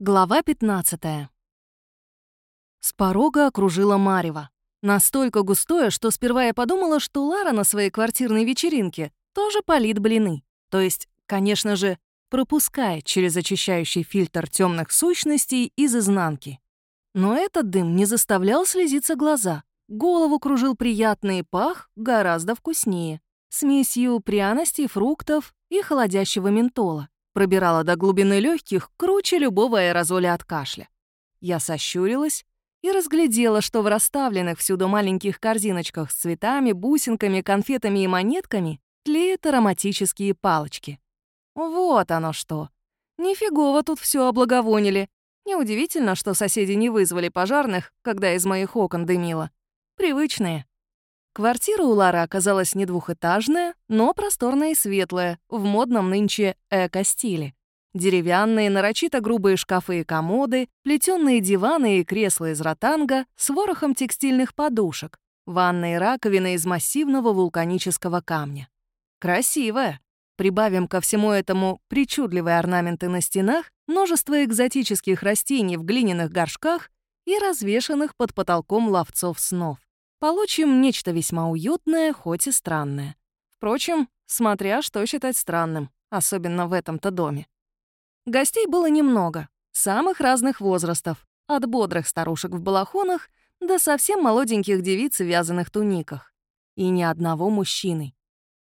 Глава 15. С порога окружила Марева. Настолько густое, что сперва я подумала, что Лара на своей квартирной вечеринке тоже палит блины. То есть, конечно же, пропускает через очищающий фильтр темных сущностей из изнанки. Но этот дым не заставлял слезиться глаза. Голову кружил приятный пах, гораздо вкуснее. Смесью пряностей, фруктов и холодящего ментола пробирала до глубины легких круче любого аэрозоля от кашля. Я сощурилась и разглядела, что в расставленных всюду маленьких корзиночках с цветами, бусинками, конфетами и монетками тлеют ароматические палочки. Вот оно что. Нифигово тут все облаговонили. Неудивительно, что соседи не вызвали пожарных, когда из моих окон дымило. Привычные. Квартира у Лары оказалась не двухэтажная, но просторная и светлая, в модном нынче эко-стиле. Деревянные, нарочито грубые шкафы и комоды, плетённые диваны и кресла из ротанга с ворохом текстильных подушек, ванные раковины из массивного вулканического камня. Красивая. Прибавим ко всему этому причудливые орнаменты на стенах, множество экзотических растений в глиняных горшках и развешанных под потолком ловцов снов. Получим нечто весьма уютное, хоть и странное. Впрочем, смотря что считать странным, особенно в этом-то доме. Гостей было немного, самых разных возрастов, от бодрых старушек в балахонах до совсем молоденьких девиц в вязаных туниках. И ни одного мужчины.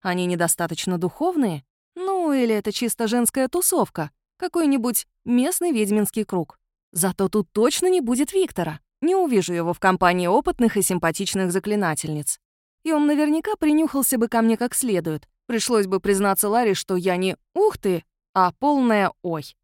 Они недостаточно духовные? Ну, или это чисто женская тусовка, какой-нибудь местный ведьминский круг. Зато тут точно не будет Виктора. Не увижу его в компании опытных и симпатичных заклинательниц. И он наверняка принюхался бы ко мне как следует. Пришлось бы признаться Ларе, что я не «ух ты», а полная «ой».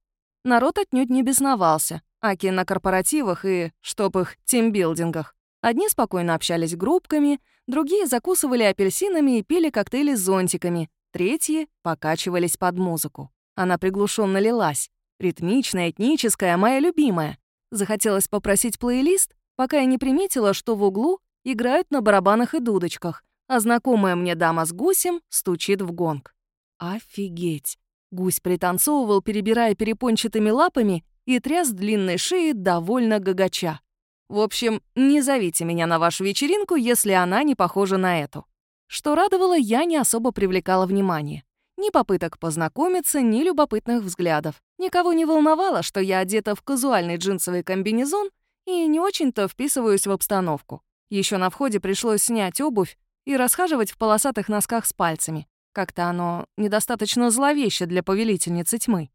Народ отнюдь не бесновался. Аки на корпоративах и, чтоб их, тимбилдингах. Одни спокойно общались группками, другие закусывали апельсинами и пили коктейли с зонтиками, третьи покачивались под музыку. Она приглушенно лилась. Ритмичная, этническая, моя любимая. Захотелось попросить плейлист, пока я не приметила, что в углу играют на барабанах и дудочках, а знакомая мне дама с гусем стучит в гонг. Офигеть! Гусь пританцовывал, перебирая перепончатыми лапами и тряс длинной шеей довольно гагача. В общем, не зовите меня на вашу вечеринку, если она не похожа на эту. Что радовало, я не особо привлекала внимание. Ни попыток познакомиться, ни любопытных взглядов. Никого не волновало, что я одета в казуальный джинсовый комбинезон и не очень-то вписываюсь в обстановку. Еще на входе пришлось снять обувь и расхаживать в полосатых носках с пальцами. Как-то оно недостаточно зловеще для повелительницы тьмы.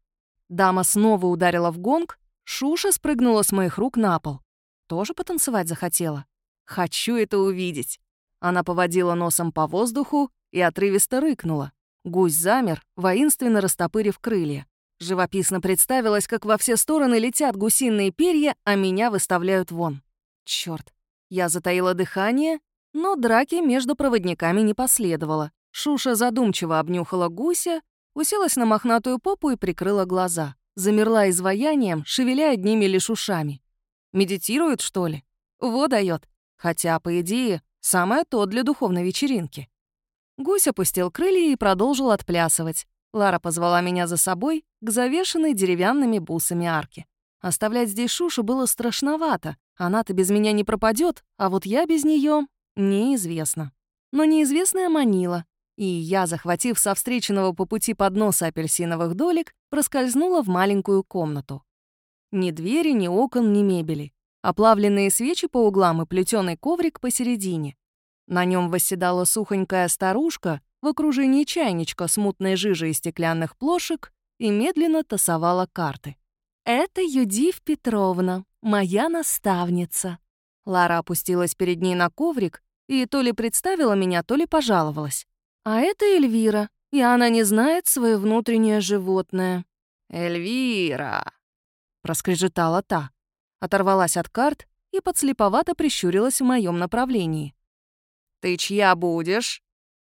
Дама снова ударила в гонг, Шуша спрыгнула с моих рук на пол. Тоже потанцевать захотела? Хочу это увидеть. Она поводила носом по воздуху и отрывисто рыкнула. Гусь замер, воинственно растопырив крылья. Живописно представилось, как во все стороны летят гусиные перья, а меня выставляют вон. Чёрт. Я затаила дыхание, но драки между проводниками не последовало. Шуша задумчиво обнюхала гуся, уселась на мохнатую попу и прикрыла глаза. Замерла изваянием, шевеля одними лишь ушами. Медитирует, что ли? Во даёт. Хотя, по идее, самое то для духовной вечеринки. Гусь опустил крылья и продолжил отплясывать. Лара позвала меня за собой к завешенной деревянными бусами арке. Оставлять здесь Шушу было страшновато. Она-то без меня не пропадет, а вот я без нее неизвестно. Но неизвестная манила, и я, захватив со встреченного по пути подноса апельсиновых долек, проскользнула в маленькую комнату. Ни двери, ни окон, ни мебели. Оплавленные свечи по углам и плетеный коврик посередине. На нем восседала сухонькая старушка в окружении чайничка с мутной жижей стеклянных плошек и медленно тасовала карты. «Это Юдив Петровна, моя наставница». Лара опустилась перед ней на коврик и то ли представила меня, то ли пожаловалась. «А это Эльвира, и она не знает свое внутреннее животное». «Эльвира!» — проскрежетала та. Оторвалась от карт и подслеповато прищурилась в моем направлении. «Ты чья будешь?»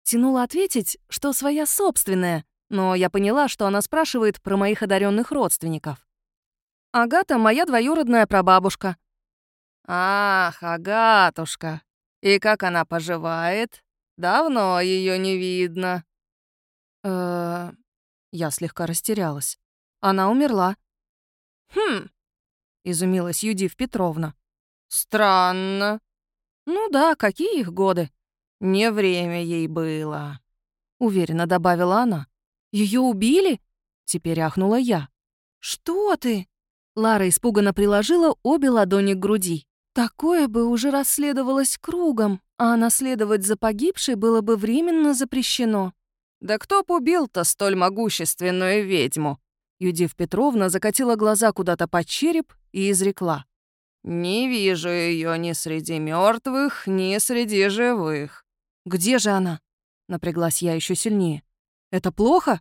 Тянула ответить, что своя собственная, но я поняла, что она спрашивает про моих одаренных родственников. «Агата — моя двоюродная прабабушка». «Ах, Агатушка! И как она поживает? Давно ее не видно». «Э-э...» Я слегка растерялась. «Она умерла». «Хм, изумилась Юдив Петровна. «Странно». «Ну да, какие их годы?» «Не время ей было», — уверенно добавила она. Ее убили?» Теперь ахнула я. «Что ты?» Лара испуганно приложила обе ладони к груди. Такое бы уже расследовалось кругом, а наследовать за погибшей было бы временно запрещено. «Да кто б убил-то столь могущественную ведьму?» Юдив Петровна закатила глаза куда-то под череп и изрекла. «Не вижу ее ни среди мертвых, ни среди живых». «Где же она?» — напряглась я еще сильнее. «Это плохо?»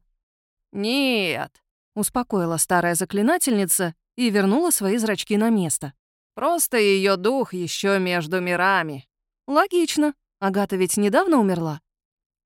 «Нет», — успокоила старая заклинательница и вернула свои зрачки на место. «Просто ее дух еще между мирами». «Логично. Агата ведь недавно умерла».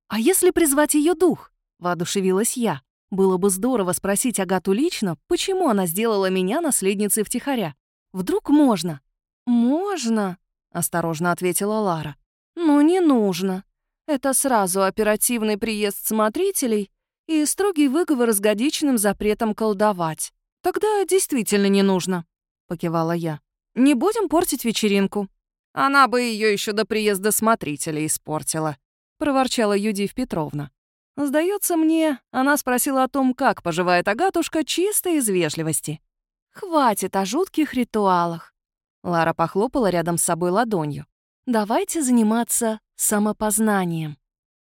«А если призвать ее дух?» — воодушевилась я. Было бы здорово спросить Агату лично, почему она сделала меня наследницей втихаря. Вдруг можно?» «Можно», — осторожно ответила Лара. «Но не нужно. Это сразу оперативный приезд смотрителей и строгий выговор с годичным запретом колдовать. Тогда действительно не нужно», — покивала я. «Не будем портить вечеринку». «Она бы ее еще до приезда смотрителей испортила», — проворчала Юдив Петровна. Сдается мне, она спросила о том, как поживает Агатушка, чисто из вежливости. «Хватит о жутких ритуалах». Лара похлопала рядом с собой ладонью. «Давайте заниматься самопознанием».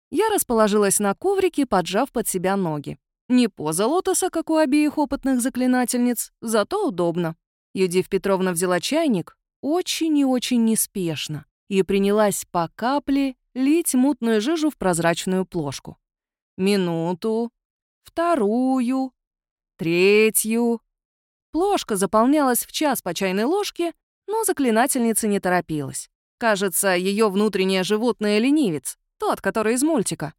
Я расположилась на коврике, поджав под себя ноги. Не поза лотоса, как у обеих опытных заклинательниц, зато удобно. Юдив Петровна взяла чайник очень и очень неспешно и принялась по капле лить мутную жижу в прозрачную плошку. Минуту, вторую, третью. Плошка заполнялась в час по чайной ложке, но заклинательница не торопилась. Кажется, ее внутреннее животное ленивец, тот, который из мультика.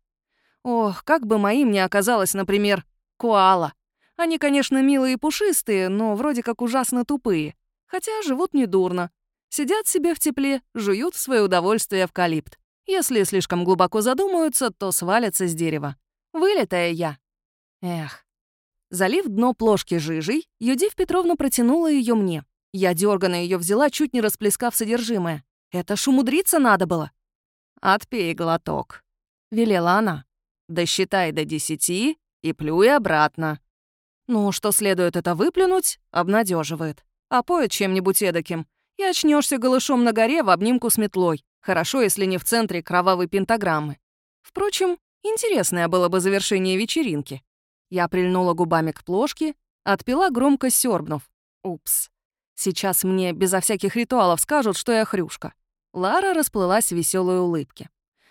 Ох, как бы моим не оказалось, например, коала. Они, конечно, милые и пушистые, но вроде как ужасно тупые. Хотя живут недурно. Сидят себе в тепле, жуют в свое удовольствие эвкалипт. Если слишком глубоко задумаются, то свалятся с дерева. Вылетая я. Эх, Залив дно плошки жижей, Юдив Петровна протянула ее мне. Я дёрганно ее взяла, чуть не расплескав содержимое. Это ж умудриться надо было. «Отпей глоток», — велела она. «Досчитай до десяти и плюй обратно». Ну, что следует это выплюнуть, обнадеживает. А поет чем-нибудь эдаким. И очнешься голышом на горе в обнимку с метлой. Хорошо, если не в центре кровавой пентаграммы. Впрочем, интересное было бы завершение вечеринки. Я прильнула губами к плошке, отпила громко сёрбнув. Упс. Сейчас мне безо всяких ритуалов скажут, что я хрюшка. Лара расплылась в веселой улыбке.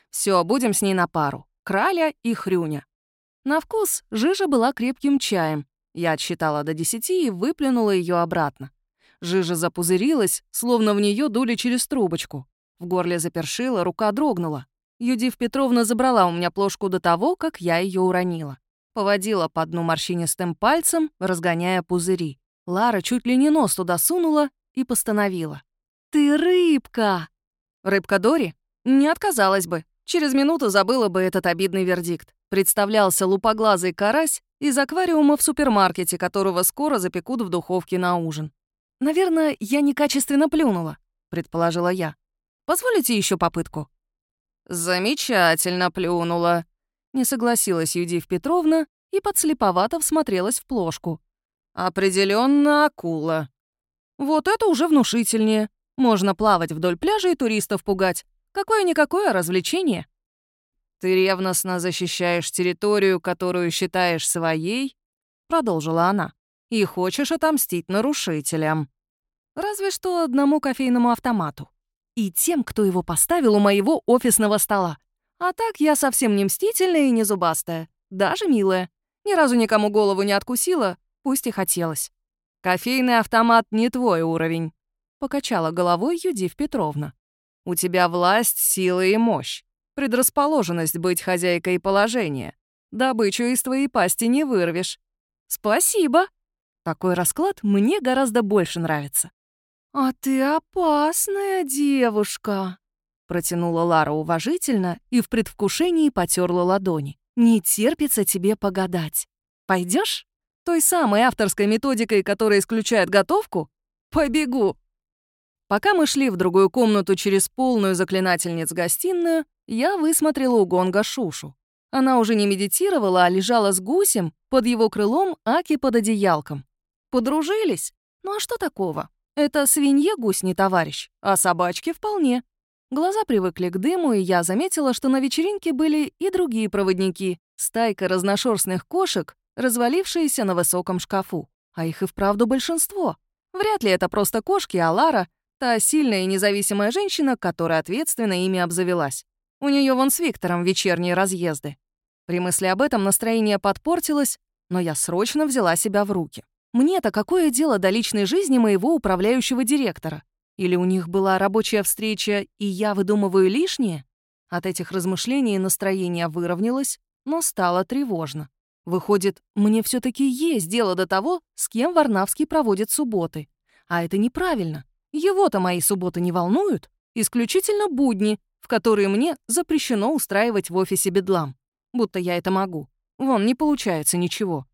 Все, будем с ней на пару. Краля и Хрюня. На вкус жижа была крепким чаем. Я отсчитала до десяти и выплюнула ее обратно. Жижа запузырилась, словно в нее дули через трубочку. В горле запершила, рука дрогнула. Юдив Петровна забрала у меня плошку до того, как я ее уронила. Поводила по дну морщинистым пальцем, разгоняя пузыри. Лара чуть ли не нос туда сунула и постановила. «Ты рыбка!» Рыбка Дори? Не отказалась бы. Через минуту забыла бы этот обидный вердикт. Представлялся лупоглазый карась из аквариума в супермаркете, которого скоро запекут в духовке на ужин. «Наверное, я некачественно плюнула», — предположила я. «Позволите еще попытку?» «Замечательно плюнула», не согласилась Юдив Петровна и подслеповато всмотрелась в плошку. Определенно акула. Вот это уже внушительнее. Можно плавать вдоль пляжа и туристов пугать. Какое-никакое развлечение. «Ты ревностно защищаешь территорию, которую считаешь своей?» — продолжила она. «И хочешь отомстить нарушителям». Разве что одному кофейному автомату. И тем, кто его поставил у моего офисного стола. А так я совсем не мстительная и не зубастая. Даже милая. Ни разу никому голову не откусила, пусть и хотелось. «Кофейный автомат не твой уровень», — покачала головой Юдив Петровна. «У тебя власть, сила и мощь. Предрасположенность быть хозяйкой положения. Добычу из твоей пасти не вырвешь». «Спасибо!» Такой расклад мне гораздо больше нравится. «А ты опасная девушка», Протянула Лара уважительно и в предвкушении потерла ладони. «Не терпится тебе погадать. Пойдешь? Той самой авторской методикой, которая исключает готовку?» Побегу!» Пока мы шли в другую комнату через полную заклинательниц гостиную, я высмотрела у гонга Шушу. Она уже не медитировала, а лежала с гусем под его крылом Аки под одеялком. Подружились? Ну а что такого? Это свинье гусь не товарищ, а собачки вполне. Глаза привыкли к дыму, и я заметила, что на вечеринке были и другие проводники, стайка разношерстных кошек, развалившиеся на высоком шкафу. А их и вправду большинство. Вряд ли это просто кошки, а Лара Та сильная и независимая женщина, которая ответственно ими обзавелась. У нее вон с Виктором вечерние разъезды. При мысли об этом настроение подпортилось, но я срочно взяла себя в руки. Мне-то какое дело до личной жизни моего управляющего директора? Или у них была рабочая встреча, и я выдумываю лишнее? От этих размышлений настроение выровнялось, но стало тревожно. Выходит, мне все таки есть дело до того, с кем Варнавский проводит субботы. А это неправильно. Его-то мои субботы не волнуют. Исключительно будни, в которые мне запрещено устраивать в офисе бедлам. Будто я это могу. Вон, не получается ничего.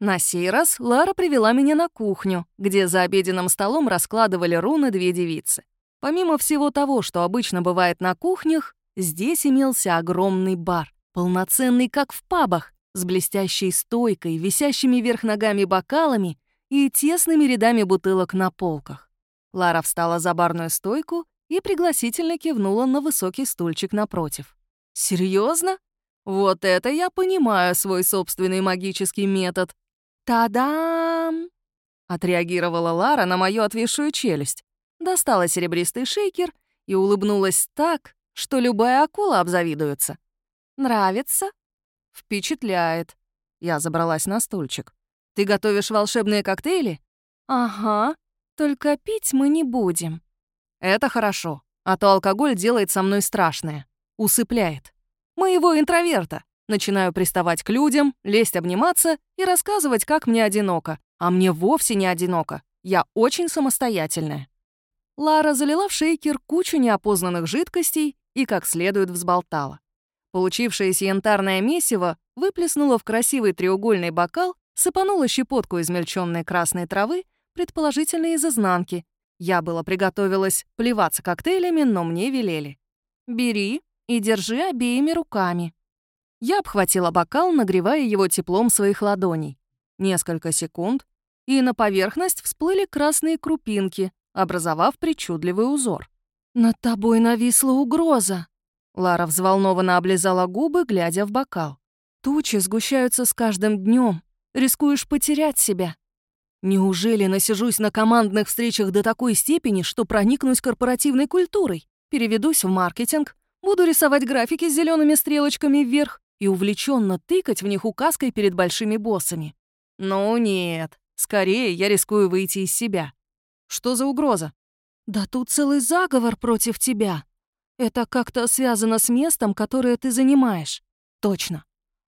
На сей раз Лара привела меня на кухню, где за обеденным столом раскладывали руны две девицы. Помимо всего того, что обычно бывает на кухнях, здесь имелся огромный бар, полноценный, как в пабах, с блестящей стойкой, висящими вверх ногами бокалами и тесными рядами бутылок на полках. Лара встала за барную стойку и пригласительно кивнула на высокий стульчик напротив. Серьезно? Вот это я понимаю свой собственный магический метод. Та-дам! Отреагировала Лара на мою отвисшую челюсть, достала серебристый шейкер и улыбнулась так, что любая акула обзавидуется. «Нравится?» «Впечатляет». Я забралась на стульчик. «Ты готовишь волшебные коктейли?» «Ага», только пить мы не будем. Это хорошо, а то алкоголь делает со мной страшное. Усыпляет. Моего интроверта. Начинаю приставать к людям, лезть обниматься и рассказывать, как мне одиноко. А мне вовсе не одиноко. Я очень самостоятельная. Лара залила в шейкер кучу неопознанных жидкостей и как следует взболтала. Получившееся янтарное месиво выплеснула в красивый треугольный бокал, сыпанула щепотку измельченной красной травы предположительно из изнанки. Я было приготовилась плеваться коктейлями, но мне велели. «Бери и держи обеими руками». Я обхватила бокал, нагревая его теплом своих ладоней. Несколько секунд, и на поверхность всплыли красные крупинки, образовав причудливый узор. «Над тобой нависла угроза!» Лара взволнованно облизала губы, глядя в бокал. «Тучи сгущаются с каждым днем. Рискуешь потерять себя. Неужели насижусь на командных встречах до такой степени, что проникнусь корпоративной культурой? Переведусь в маркетинг, буду рисовать графики с зелеными стрелочками вверх и увлеченно тыкать в них указкой перед большими боссами. Ну нет, скорее я рискую выйти из себя. Что за угроза? Да тут целый заговор против тебя. Это как-то связано с местом, которое ты занимаешь. Точно.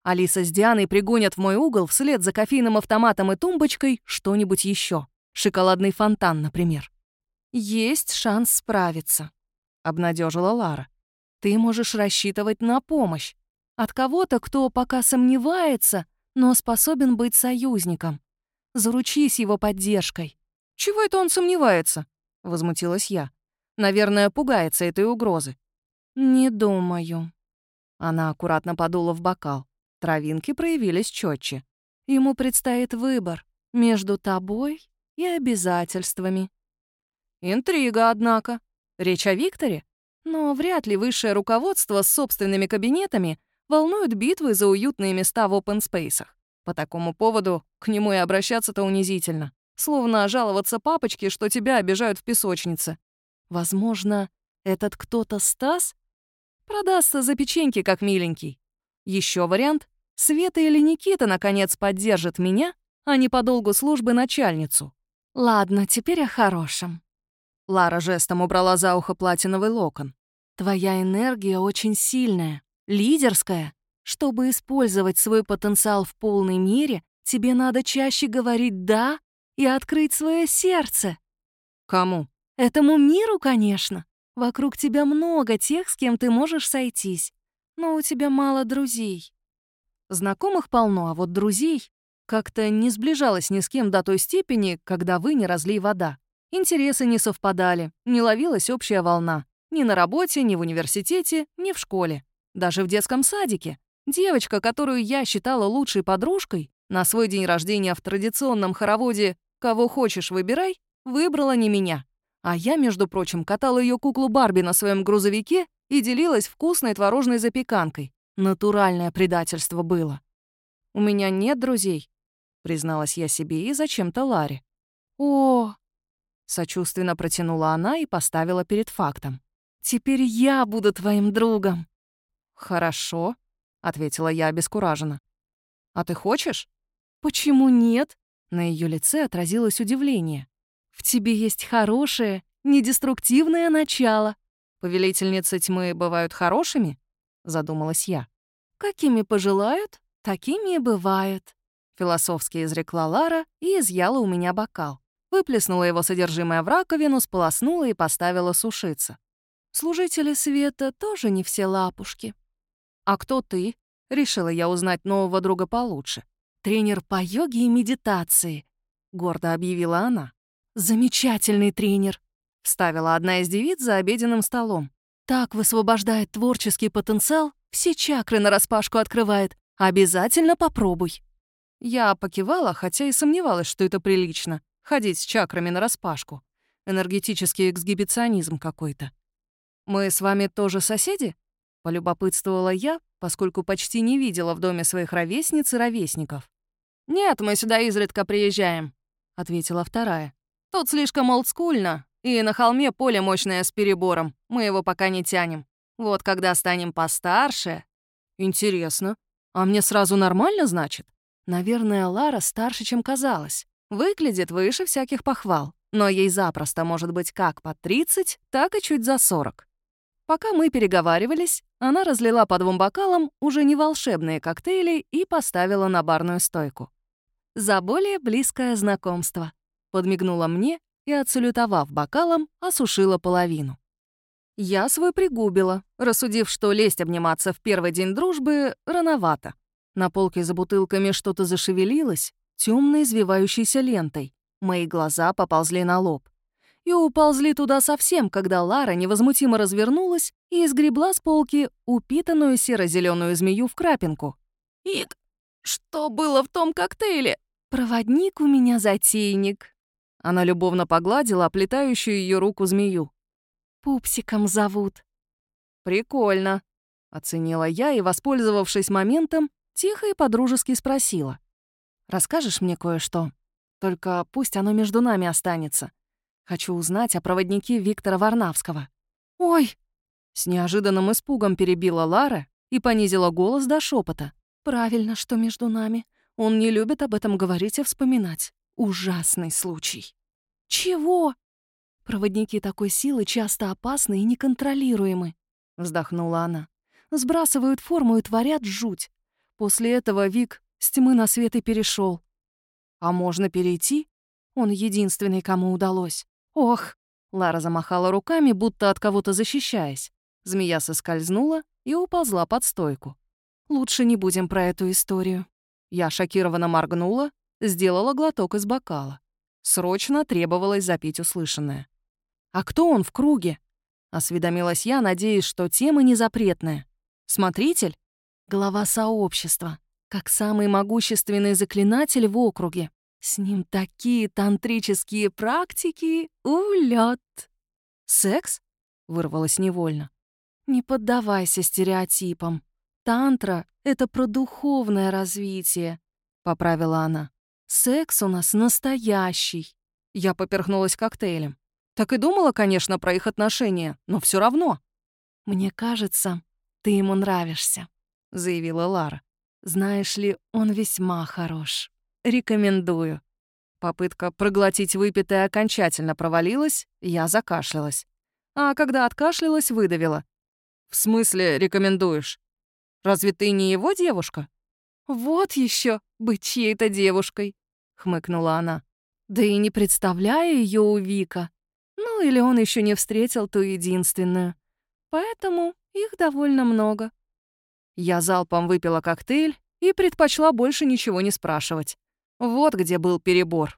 Алиса с Дианой пригонят в мой угол вслед за кофейным автоматом и тумбочкой что-нибудь еще. Шоколадный фонтан, например. «Есть шанс справиться», — обнадежила Лара. «Ты можешь рассчитывать на помощь. От кого-то, кто пока сомневается, но способен быть союзником. Заручись его поддержкой». «Чего это он сомневается?» — возмутилась я. «Наверное, пугается этой угрозы». «Не думаю». Она аккуратно подула в бокал. Травинки проявились четче. Ему предстоит выбор между тобой и обязательствами. Интрига, однако. Речь о Викторе? Но вряд ли высшее руководство с собственными кабинетами волнует битвы за уютные места в опенспейсах. По такому поводу к нему и обращаться-то унизительно. Словно жаловаться папочке, что тебя обижают в песочнице. Возможно, этот кто-то Стас продастся за печеньки, как миленький. Еще вариант Света или Никита, наконец, поддержат меня, а не по долгу службы начальницу. Ладно, теперь о хорошем. Лара жестом убрала за ухо платиновый локон. Твоя энергия очень сильная, лидерская. Чтобы использовать свой потенциал в полной мере, тебе надо чаще говорить «да» и открыть свое сердце. Кому? Этому миру, конечно. Вокруг тебя много тех, с кем ты можешь сойтись. Но у тебя мало друзей. Знакомых полно, а вот друзей как-то не сближалась ни с кем до той степени, когда вы не разлей вода. Интересы не совпадали, не ловилась общая волна. Ни на работе, ни в университете, ни в школе. Даже в детском садике. Девочка, которую я считала лучшей подружкой, на свой день рождения в традиционном хороводе «Кого хочешь, выбирай», выбрала не меня. А я, между прочим, катала ее куклу Барби на своем грузовике и делилась вкусной творожной запеканкой. Натуральное предательство было. «У меня нет друзей», — призналась я себе и зачем-то Ларе. «О!» — сочувственно протянула она и поставила перед фактом. «Теперь я буду твоим другом». «Хорошо», — ответила я обескураженно. «А ты хочешь?» «Почему нет?» На ее лице отразилось удивление. «В тебе есть хорошее, недеструктивное начало». «Повелительницы тьмы бывают хорошими?» — задумалась я. «Какими пожелают, такими и бывают», — философски изрекла Лара и изъяла у меня бокал. Выплеснула его содержимое в раковину, сполоснула и поставила сушиться. «Служители света тоже не все лапушки». «А кто ты?» — решила я узнать нового друга получше. «Тренер по йоге и медитации», — гордо объявила она. «Замечательный тренер», — вставила одна из девиц за обеденным столом. «Так высвобождает творческий потенциал, все чакры нараспашку открывает. Обязательно попробуй». Я покивала, хотя и сомневалась, что это прилично — ходить с чакрами нараспашку. Энергетический эксгибиционизм какой-то. «Мы с вами тоже соседи?» — полюбопытствовала я, поскольку почти не видела в доме своих ровесниц и ровесников. «Нет, мы сюда изредка приезжаем», — ответила вторая. «Тут слишком олдскульно, и на холме поле мощное с перебором, мы его пока не тянем. Вот когда станем постарше...» «Интересно. А мне сразу нормально, значит?» Наверное, Лара старше, чем казалось. Выглядит выше всяких похвал, но ей запросто может быть как под 30, так и чуть за 40. Пока мы переговаривались, она разлила по двум бокалам уже не волшебные коктейли и поставила на барную стойку. «За более близкое знакомство», — подмигнула мне и, отсалютовав бокалом, осушила половину. Я свой пригубила, рассудив, что лезть обниматься в первый день дружбы рановато. На полке за бутылками что-то зашевелилось, темной извивающейся лентой. Мои глаза поползли на лоб и уползли туда совсем, когда Лара невозмутимо развернулась и изгребла с полки упитанную серо зеленую змею в крапинку. «Ик, что было в том коктейле?» «Проводник у меня затейник». Она любовно погладила оплетающую ее руку змею. «Пупсиком зовут». «Прикольно», — оценила я и, воспользовавшись моментом, тихо и подружески спросила. «Расскажешь мне кое-что? Только пусть оно между нами останется. Хочу узнать о проводнике Виктора Варнавского». «Ой!» С неожиданным испугом перебила Лара и понизила голос до шепота. «Правильно, что между нами. Он не любит об этом говорить и вспоминать. Ужасный случай». «Чего?» «Проводники такой силы часто опасны и неконтролируемы», — вздохнула она. «Сбрасывают форму и творят жуть. После этого Вик с тьмы на свет и перешел. А можно перейти? Он единственный, кому удалось. «Ох!» — Лара замахала руками, будто от кого-то защищаясь. Змея соскользнула и уползла под стойку. «Лучше не будем про эту историю». Я шокированно моргнула, сделала глоток из бокала. Срочно требовалось запить услышанное. «А кто он в круге?» — осведомилась я, надеясь, что тема не запретная. «Смотритель?» «Глава сообщества, как самый могущественный заклинатель в округе. С ним такие тантрические практики, улет. «Секс?» — вырвалось невольно. «Не поддавайся стереотипам. Тантра — это про духовное развитие», — поправила она. «Секс у нас настоящий». Я поперхнулась коктейлем. Так и думала, конечно, про их отношения, но все равно. «Мне кажется, ты ему нравишься», — заявила Лара. «Знаешь ли, он весьма хорош». Рекомендую». Попытка проглотить выпитое окончательно провалилась, я закашлялась. А когда откашлялась, выдавила. «В смысле рекомендуешь? Разве ты не его девушка?» «Вот еще быть чьей-то девушкой», — хмыкнула она. «Да и не представляю ее у Вика. Ну или он еще не встретил ту единственную. Поэтому их довольно много». Я залпом выпила коктейль и предпочла больше ничего не спрашивать. Вот где был перебор.